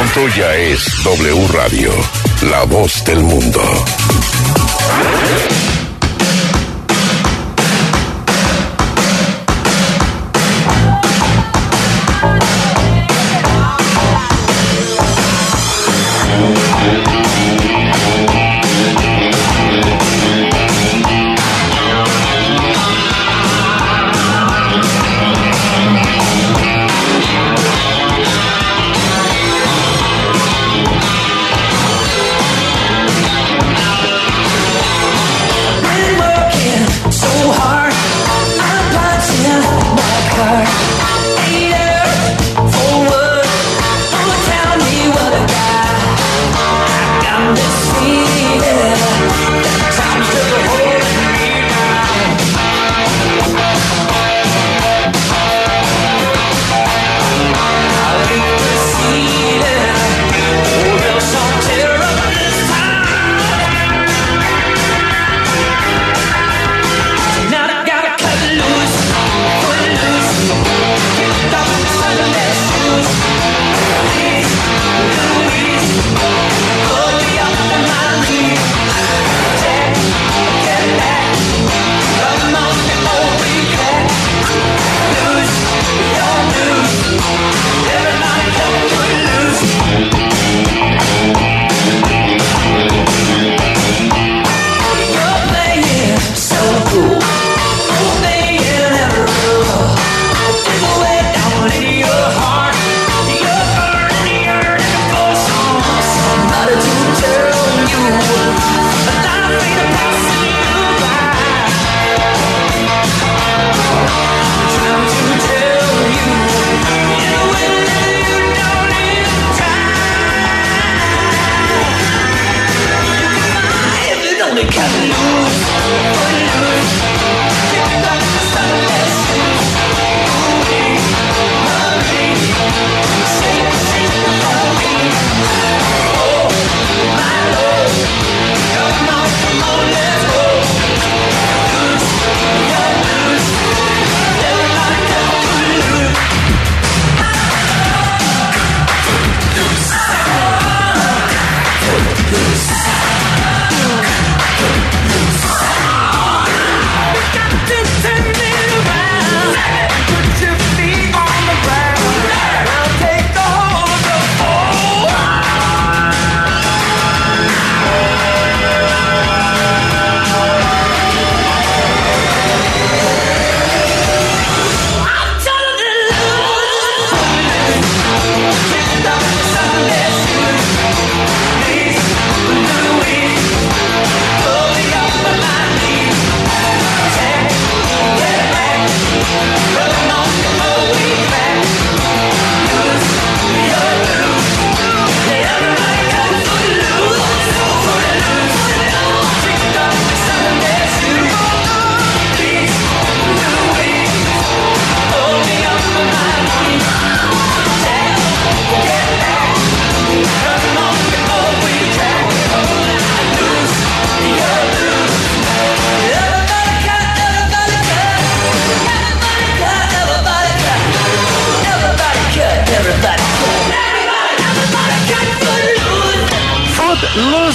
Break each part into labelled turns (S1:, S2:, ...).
S1: Montoya es W Radio, la voz del mundo.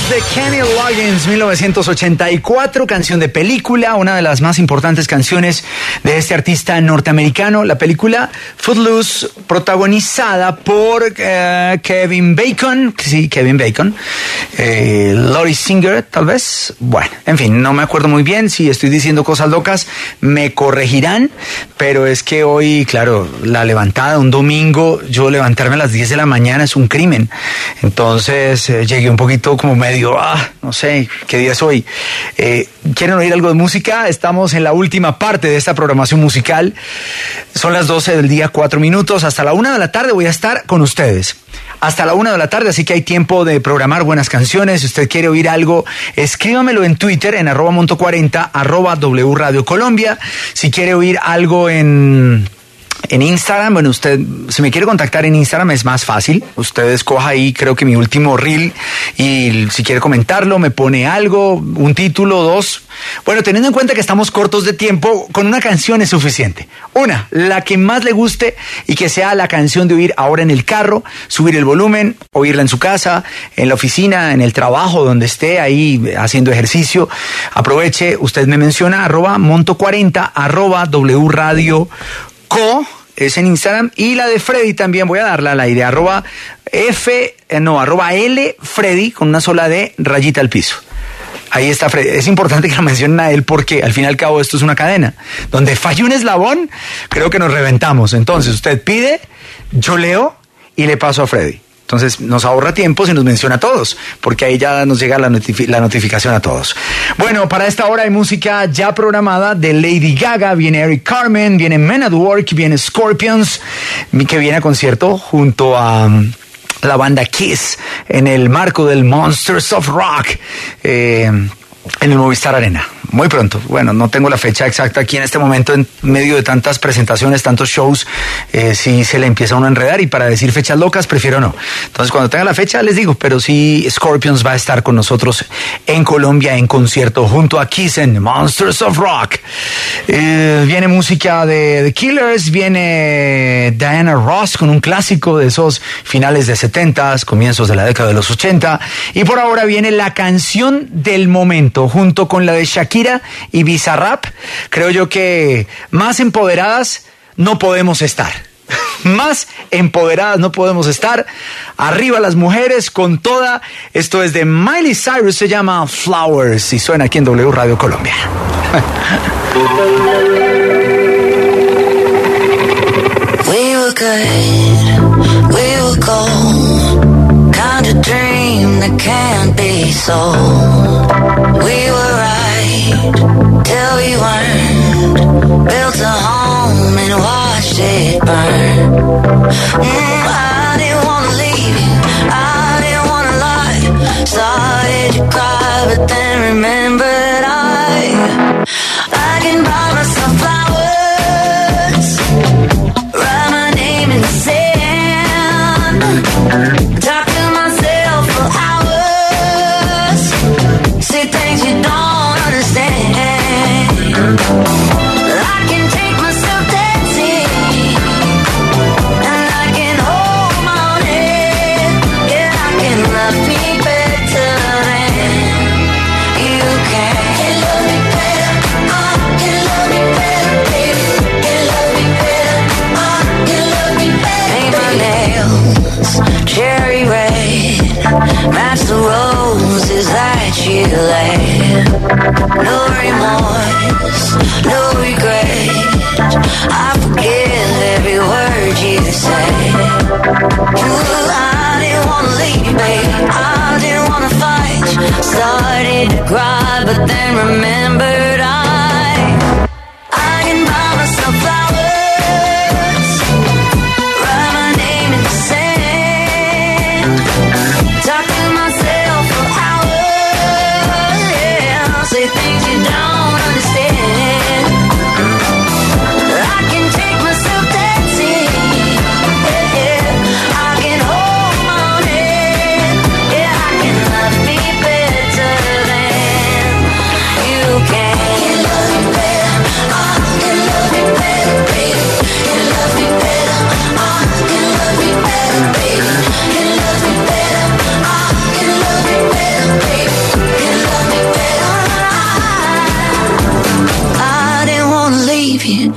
S2: De Kenny Loggins, 1984, canción de película, una de las más importantes canciones de este artista norteamericano. La película Footloose, protagonizada por eh, Kevin Bacon, sí, Kevin Bacon, eh, Lori Singer, tal vez. Bueno, en fin, no me acuerdo muy bien. Si estoy diciendo cosas locas, me corregirán, pero es que hoy, claro, la levantada, un domingo, yo levantarme a las 10 de la mañana es un crimen. Entonces eh, llegué un poquito como medio, ah, no sé, ¿qué día es hoy? Eh, ¿Quieren oír algo de música? Estamos en la última parte de esta programación musical. Son las 12 del día, 4 minutos. Hasta la 1 de la tarde voy a estar con ustedes. Hasta la 1 de la tarde, así que hay tiempo de programar buenas canciones. Si usted quiere oír algo, escríbamelo en Twitter, en arroba monto 40, arroba W Radio Colombia. Si quiere oír algo en
S3: en Instagram, bueno, usted, si me quiere contactar en Instagram es más fácil. Usted escoja ahí, creo que mi último reel y si quiere comentarlo, me pone algo, un título, dos. Bueno, teniendo en cuenta que estamos cortos de tiempo, con una canción es suficiente. Una, la que más le guste y que sea la canción de oír ahora en el carro, subir el volumen, oírla en su casa, en la oficina, en el trabajo, donde esté ahí haciendo ejercicio. Aproveche, usted me menciona arroba monto 40 arroba es en Instagram. Y la de Freddy también voy a darla al aire. Arroba F eh, no arroba L Freddy con una sola D rayita al piso. Ahí está Freddy. Es importante que lo mencionen a él porque al fin y al cabo esto es una cadena. Donde falla un eslabón creo que nos reventamos. Entonces usted pide yo leo y le paso a Freddy entonces nos ahorra tiempo si nos menciona a todos, porque ahí ya nos llega la, notificación a todos. Bueno, para esta hora hay música ya programada de Lady Gaga, viene Eric Carmen, viene Men at Work, viene Scorpions, que viene a concierto junto a um, la banda Kiss en el marco del Monsters of Rock eh, en el Movistar Arena muy pronto. Bueno, no tengo la fecha exacta aquí en este momento, en medio de tantas presentaciones, tantos shows, eh, si se le empieza uno a enredar y para decir fechas locas prefiero no. Entonces, cuando tenga la fecha les digo, pero sí Scorpions va a estar con nosotros en Colombia en concierto junto a Kiss en Monsters of Rock. Eh, viene música de The Killers, viene Diana Ross con un clásico de esos finales de 70, comienzos de la década de los 80 y por ahora viene la canción del momento junto con la de Shakira y Bizarrap, creo yo que más empoderadas no podemos estar. Más empoderadas no podemos estar. Arriba las mujeres con toda. Esto es de Miley Cyrus, se llama Flowers y suena aquí en W Radio Colombia. We were good, we were. Kind of dream that can't be. We were. Till we weren't. Built a home and watched it burn. Mm, I didn't wanna leave you, I didn't wanna lie. Started to cry, but then remembered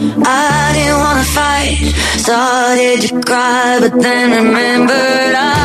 S3: I didn't wanna fight. Started to cry, but then remembered I.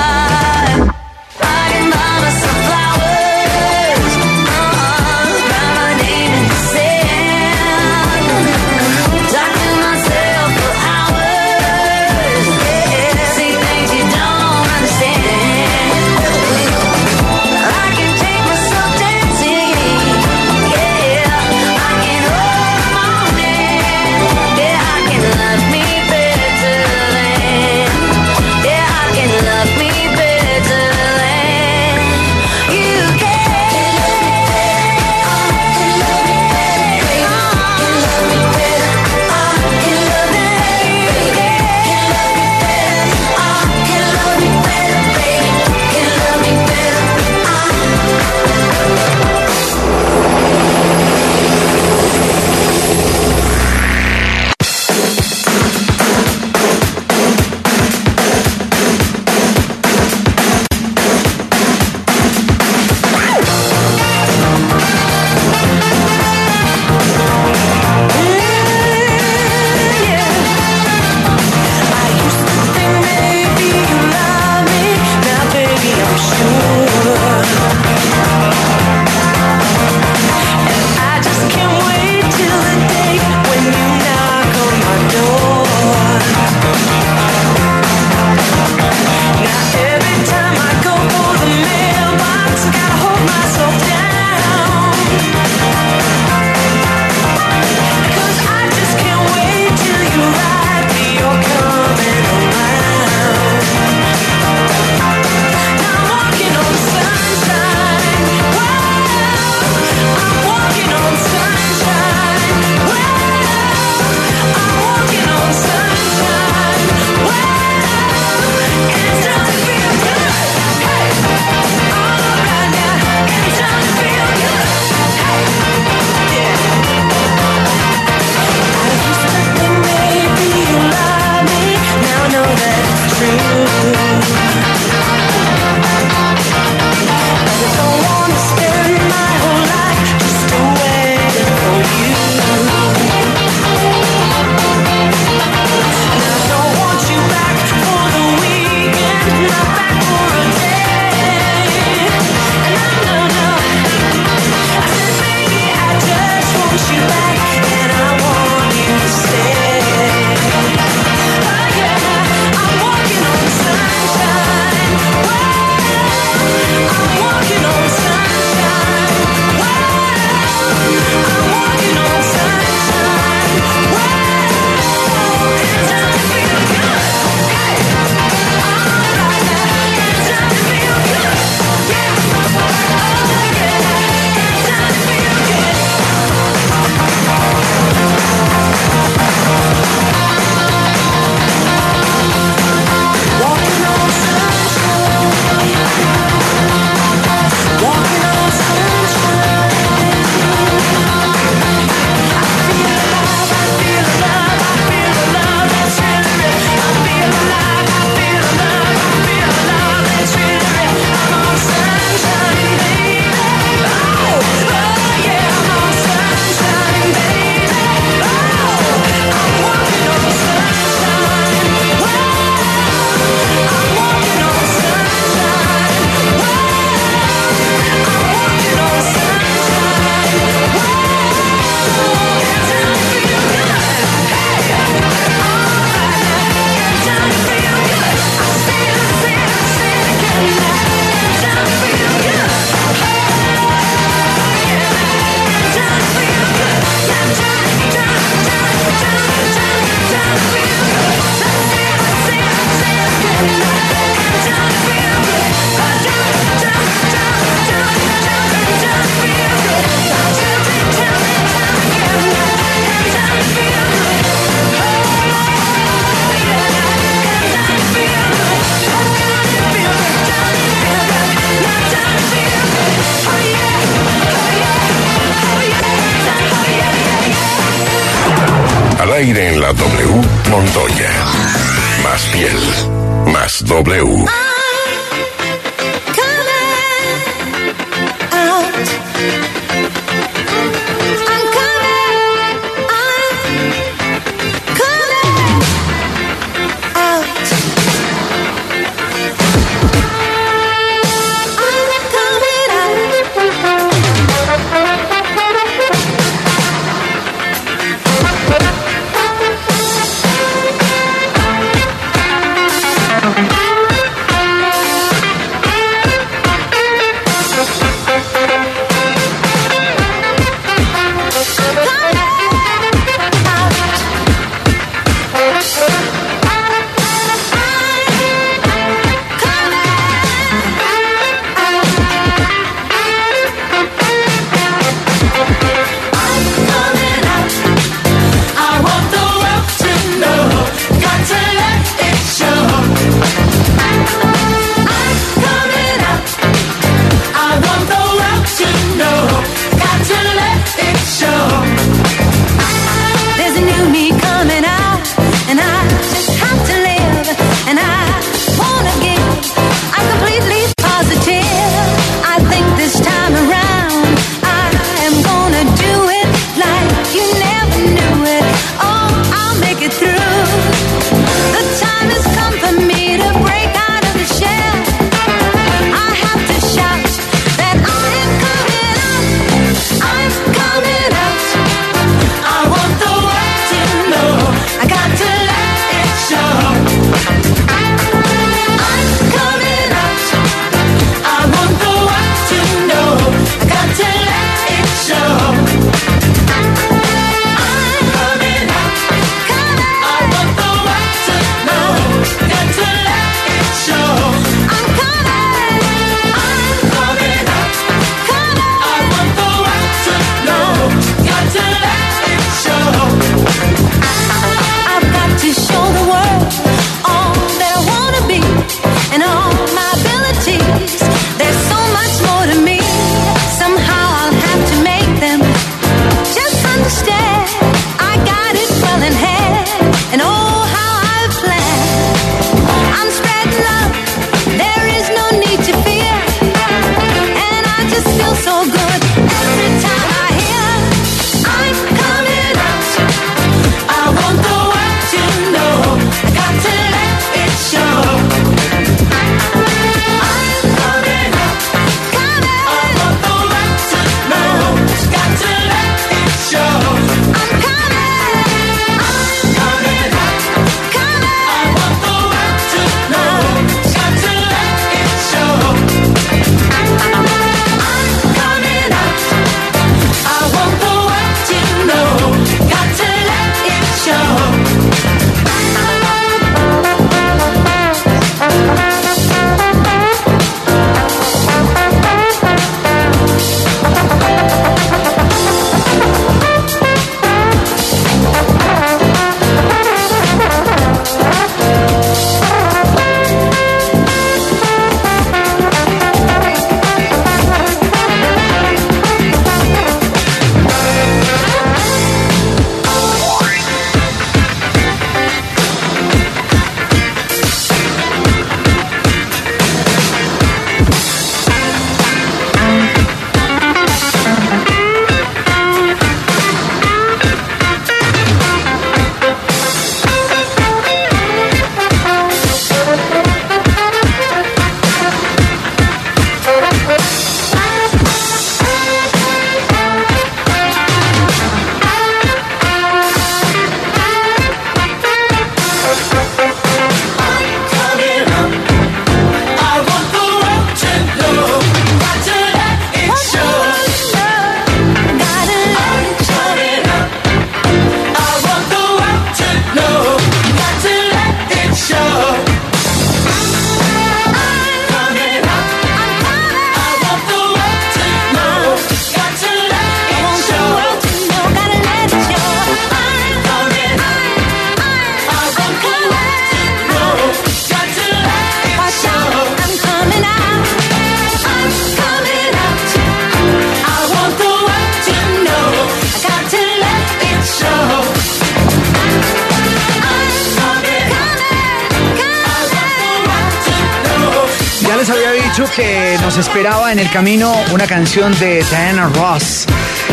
S2: esperaba en el camino una canción de Diana Ross,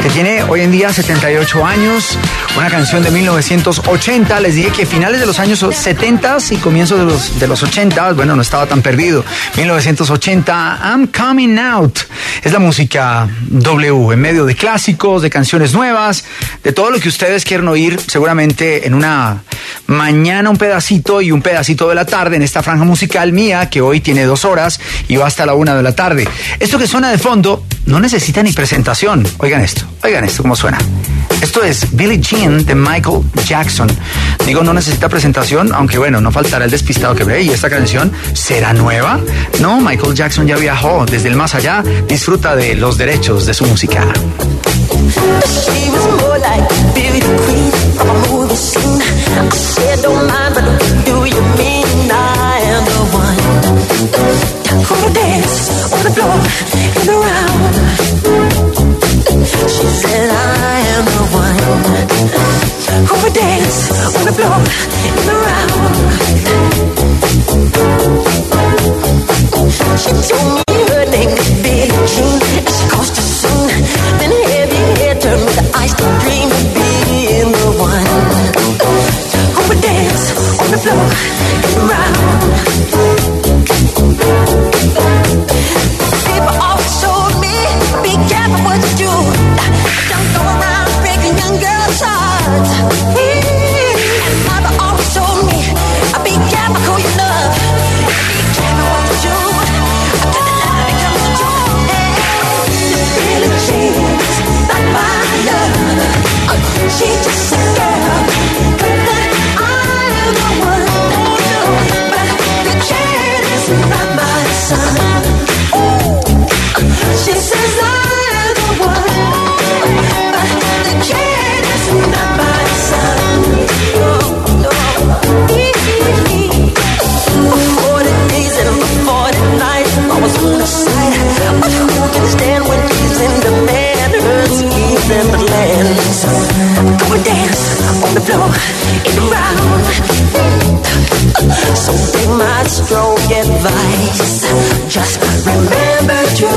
S2: que tiene hoy en día 78 años, una canción de 1980. Les dije que finales de los años 70 y comienzos de los, de los 80, bueno, no estaba tan perdido. 1980, I'm Coming Out. Es la música W, en medio de clásicos, de canciones nuevas, de todo lo que ustedes quieren oír, seguramente en una mañana un pedacito y un pedacito de la tarde en esta franja musical mía, que hoy tiene dos horas y va hasta la una de la tarde. Esto que suena de fondo no necesita ni presentación. Oigan esto, oigan esto, cómo suena. Esto es Billie Jean de Michael Jackson. Digo, no necesita presentación, aunque bueno, no faltará el despistado que ve. ¿Y esta canción será nueva? No, Michael Jackson ya viajó desde el más allá. Disfruta de los derechos de su música.
S4: Said I am the one who would dance on the floor in the round. She told me her name Jean, and she caused to sing. Then heavy hair turned the to dream of being the one who would dance on the floor in the round. The floor the round. So take my strong advice. Just remember to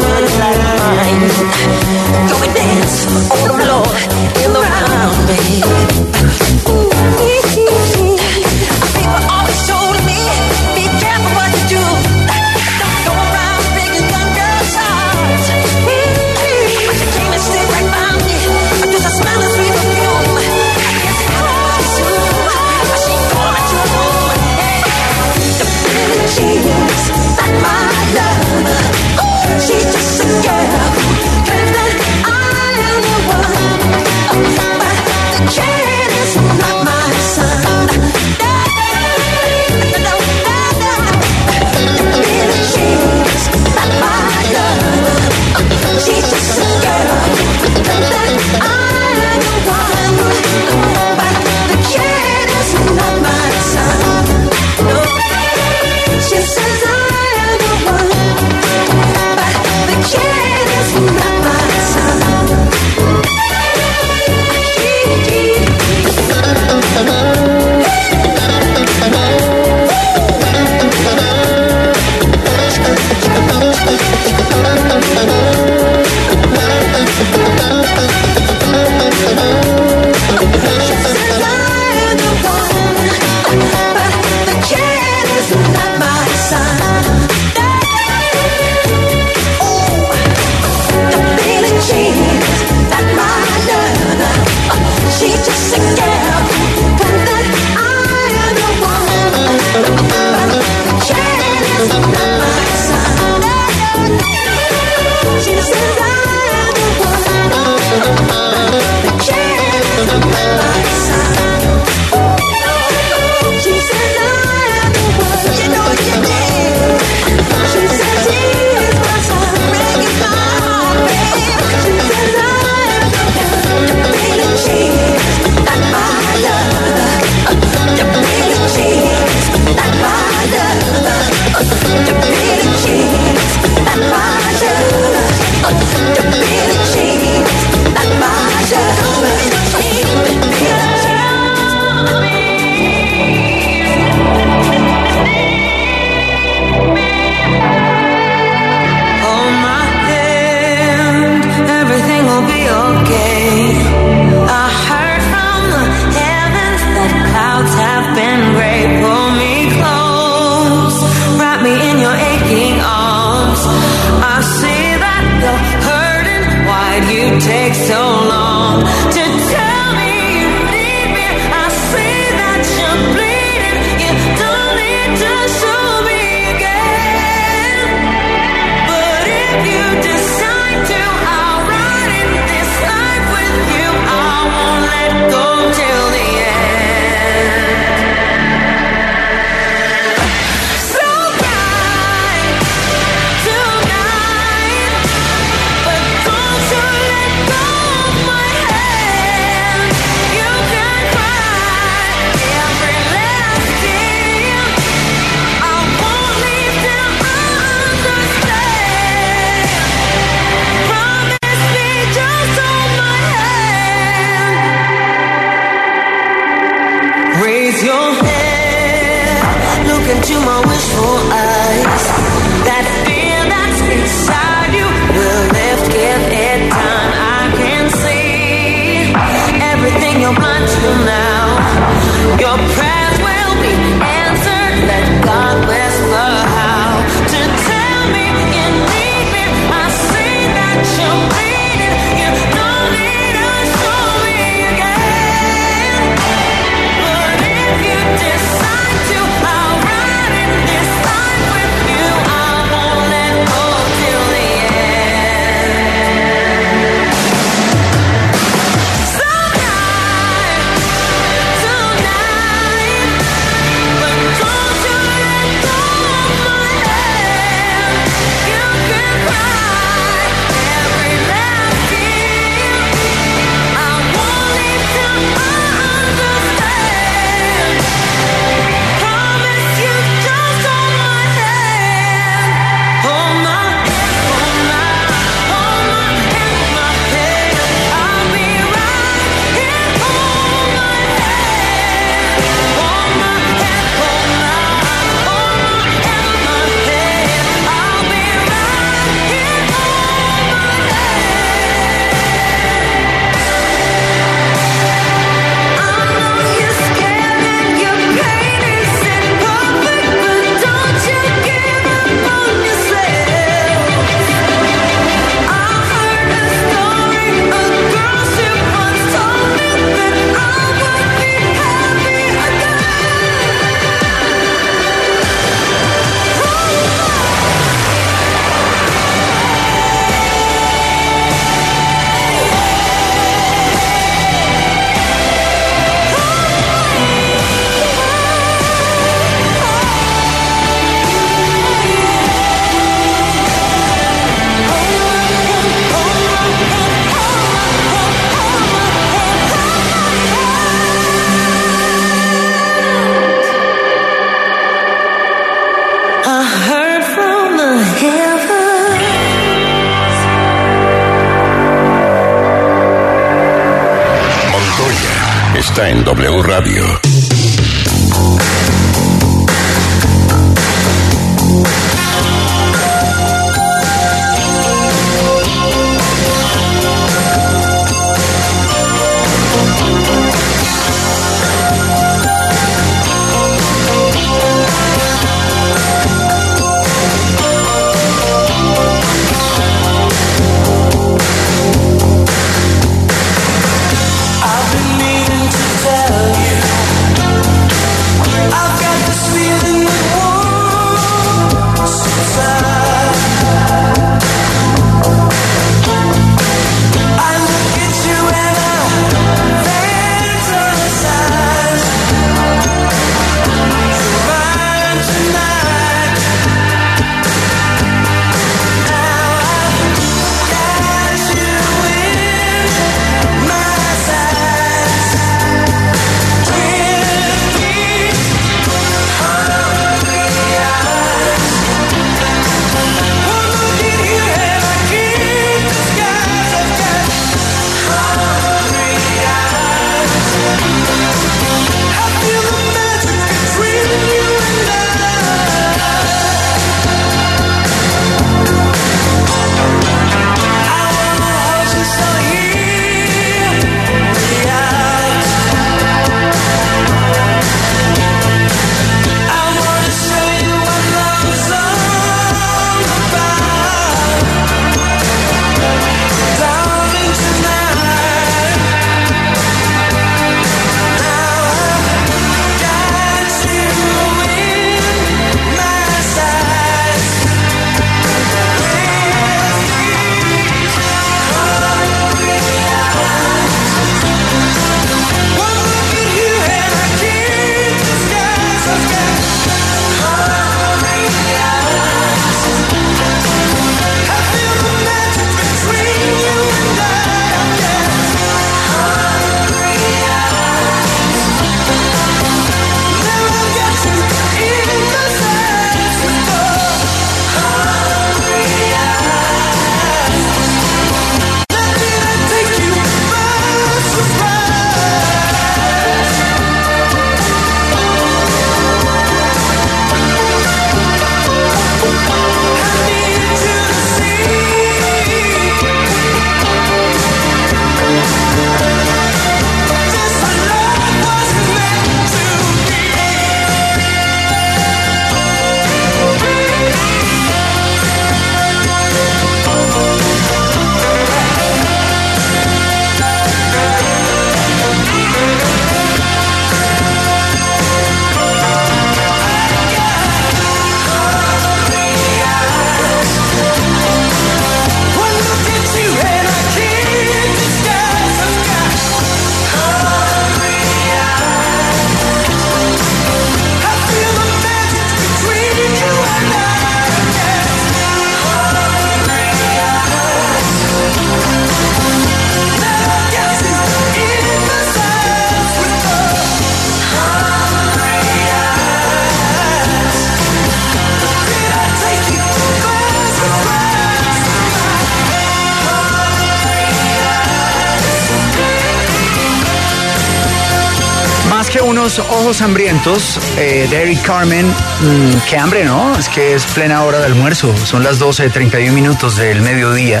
S2: hambrientos eh, Carmen. Mm, qué hambre, ¿no? Es que es plena hora de almuerzo. Son las 12.31 minutos del mediodía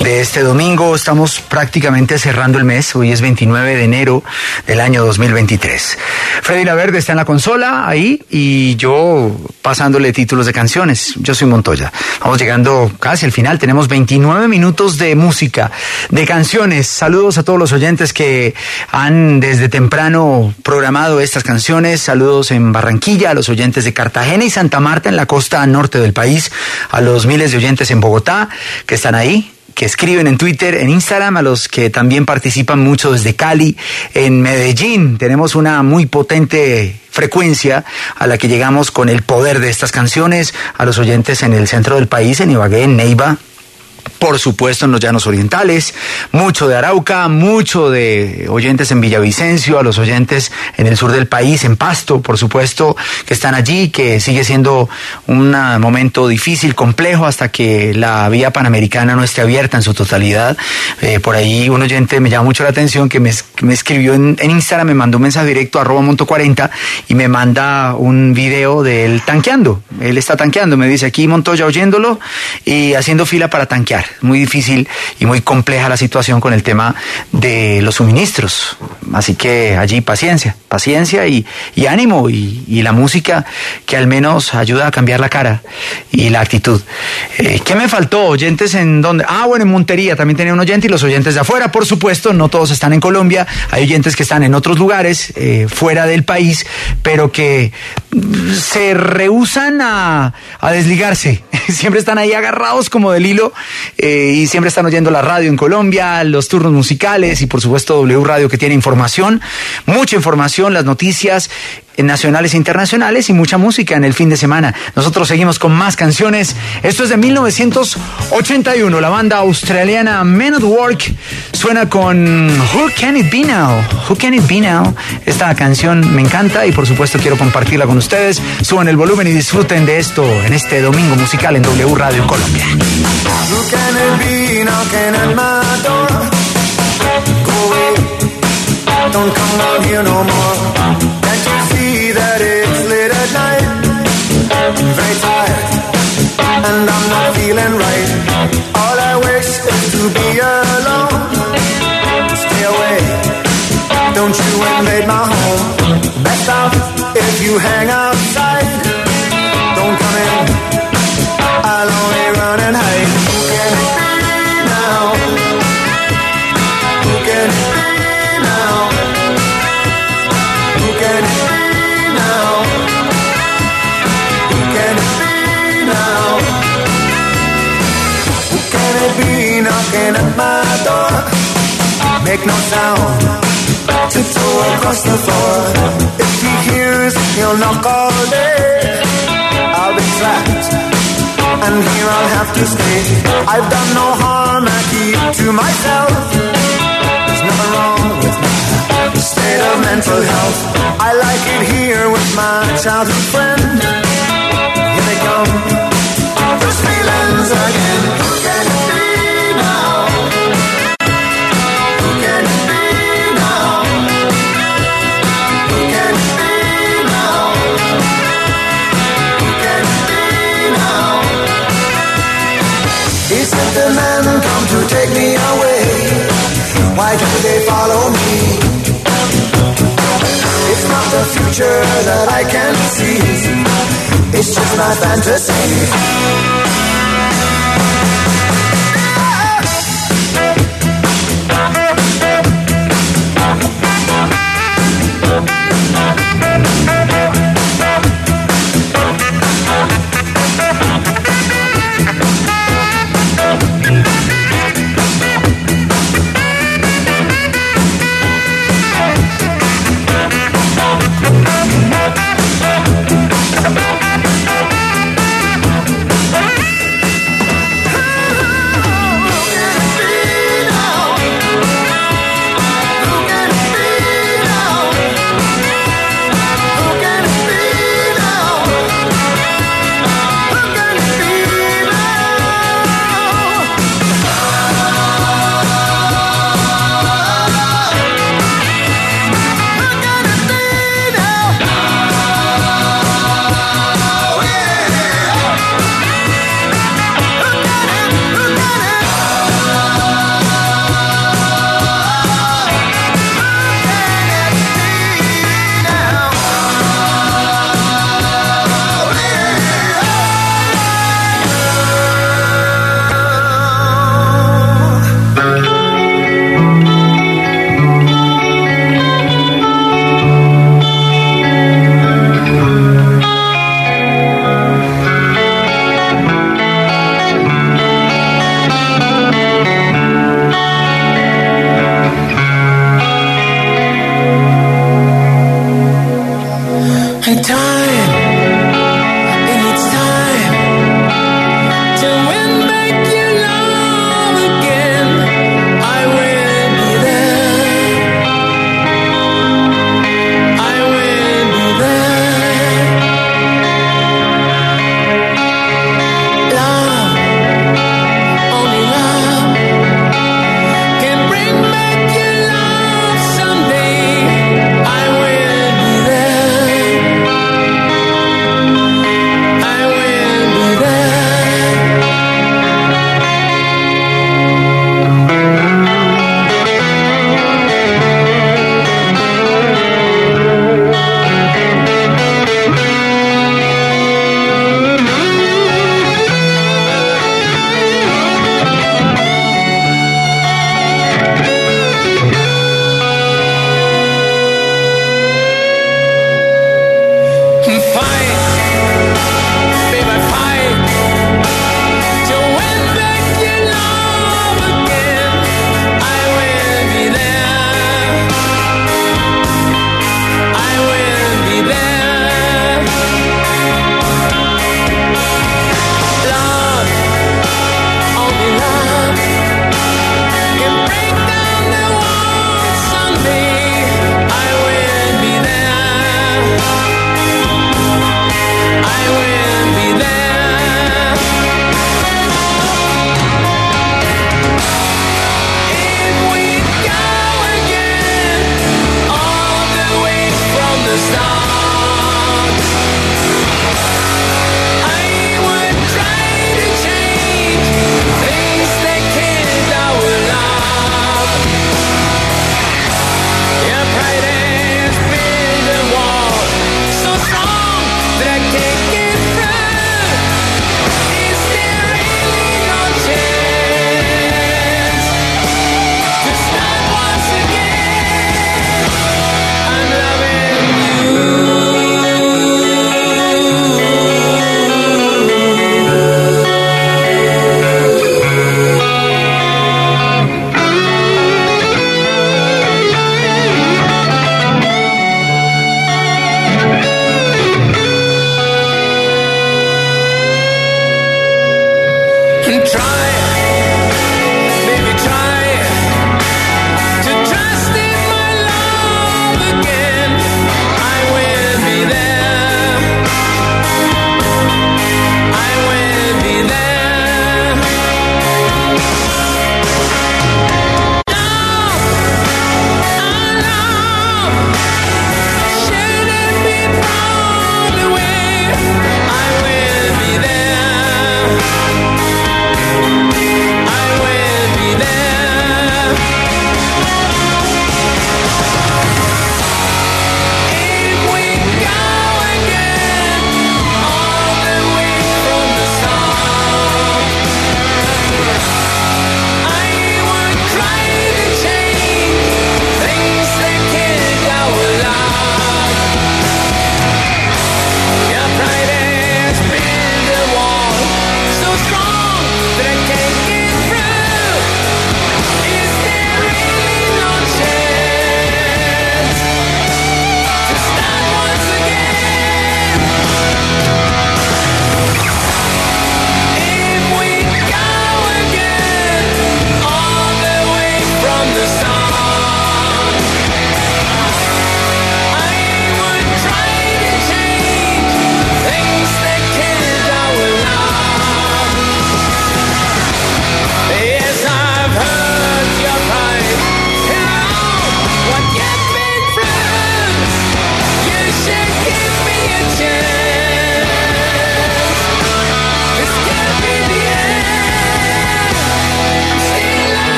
S2: de este domingo. Estamos prácticamente cerrando el mes. Hoy es 29 de enero del año 2023. Freddy Laverde está en la consola ahí y yo pasándole títulos de canciones. Yo soy Montoya. Vamos llegando casi al final. Tenemos 29 minutos de música, de canciones. Saludos a todos los oyentes que han desde temprano programado estas canciones. Saludos en Barranquilla, a los oyentes de Cartagena y Santa Marta en la costa norte del país, a los miles de oyentes en Bogotá que están ahí, que escriben en Twitter, en Instagram, a los que también participan mucho desde Cali, en Medellín. Tenemos una muy potente frecuencia a la que llegamos con el poder de estas canciones, a los oyentes en el centro del país, en Ibagué, en Neiva, por supuesto en los llanos orientales, mucho de Arauca, mucho de oyentes en Villavicencio, a los oyentes en el sur del país, en Pasto, por supuesto, que están allí, que sigue siendo un momento difícil, complejo, hasta que la vía panamericana no esté abierta en su totalidad. Eh, por ahí un oyente me llama mucho la atención que me, me escribió en, Instagram, me mandó un mensaje directo a monto 40 y me manda un video de él tanqueando. Él está tanqueando, me dice aquí Montoya oyéndolo y haciendo fila para tanquear. Muy difícil y muy compleja la situación con el tema de los suministros. Así que allí paciencia, paciencia y, ánimo y, y la música que al menos ayuda a cambiar la cara y la actitud. Eh, ¿Qué me faltó? ¿Oyentes en dónde? Ah, bueno, en Montería también tenía un oyente y los oyentes de afuera, por supuesto, no todos están en Colombia, hay oyentes que están en otros lugares, eh, fuera del país, pero que mm, se rehusan a, a desligarse. Siempre están ahí agarrados como del hilo eh, y siempre están oyendo la radio en Colombia, los turnos musicales y por supuesto W Radio que tiene información, mucha información, las noticias nacionales e internacionales y mucha música en el fin de semana. Nosotros seguimos con más canciones. Esto es de 1981. La banda australiana Men at Work suena con Who Can It Be Now? Who Can It Be Now? Esta canción me encanta y por supuesto quiero compartirla con ustedes. Suban el volumen y disfruten de esto en este domingo musical en W Radio Colombia.
S5: Who can it be knocking at my door? Don't come no more. Feeling right. All I wish is to be alone. Stay away, don't you invade my home. Best out if you hang outside. Make no sound. Tiptoe across the floor. If he hears, he'll knock all day. I'll be trapped and here I'll have to stay. I've done no harm, I keep to myself. There's nothing wrong with my state of mental health. I like it here with my childhood friend. Here they come, those feelings again. Future that I can see. It's just my fantasy.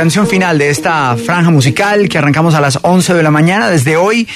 S2: Canción final de esta franja musical que arrancamos a las 11 de la mañana, desde hoy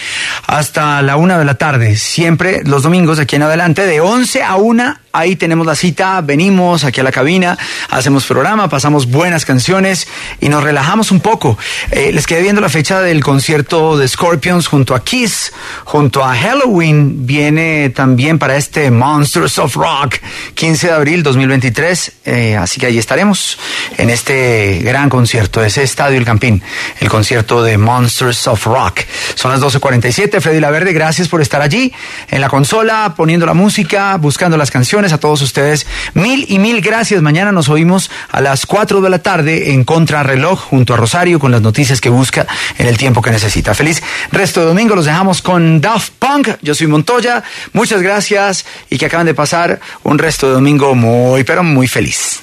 S2: hasta la 1 de la tarde. Siempre los domingos aquí en adelante, de 11 a 1, ahí tenemos la cita, venimos aquí a la cabina, hacemos programa, pasamos buenas canciones y nos relajamos un poco. Eh, les quedé viendo la fecha del concierto de Scorpions junto a Kiss, junto a Halloween, viene también para este Monsters of Rock, 15 de abril 2023, eh, así que ahí estaremos en este gran concierto, ese Estadio El Campín, el concierto de Monsters of Rock. Son las 12.47, Freddy Laverde, gracias por estar allí en la consola, poniendo la música, buscando las canciones, a todos ustedes, mil y mil gracias. Mañana nos oímos a las 4 de la tarde en Contrarreloj junto a Rosario con las noticias que busca en el tiempo que necesita. Feliz resto de domingo, los dejamos con Daft Punk, yo soy Montoya, muchas gracias y que acaban de pasar un resto de domingo muy, pero muy feliz.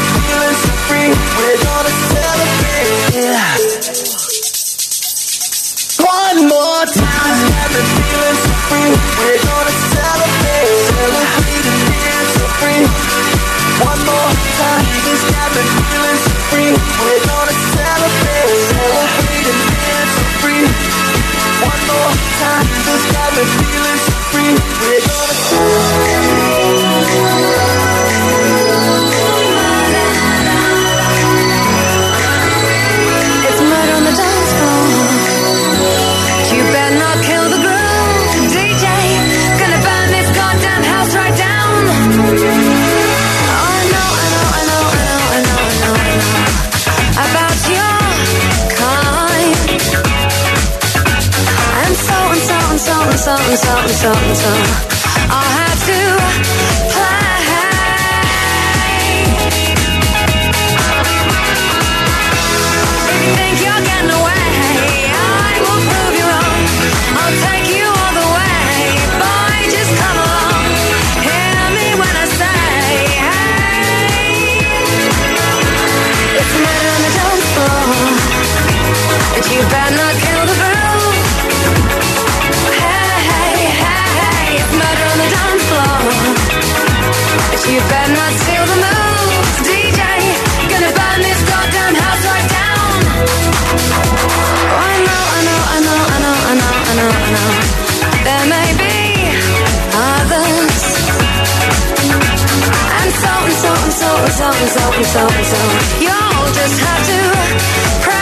S6: Feeling so free. We're gonna celebrate. One more time, feeling so free. We're gonna celebrate, celebrate and free. One more time, feeling so free. We're gonna celebrate, celebrate and free. One more time, and so and so and so and so.
S4: I'll have to play. If you think you're getting away, I will prove you wrong. I'll take you all the way, boy, just come along. Hear me when I say, hey. It's murder on the dance floor, but you better not you better not steal the moves, DJ. Gonna burn this goddamn house right down. I know, I know, I know, I know, I know, I know, I know. There may be others. And so and so and so and so and so and so so. You'll just have to pray.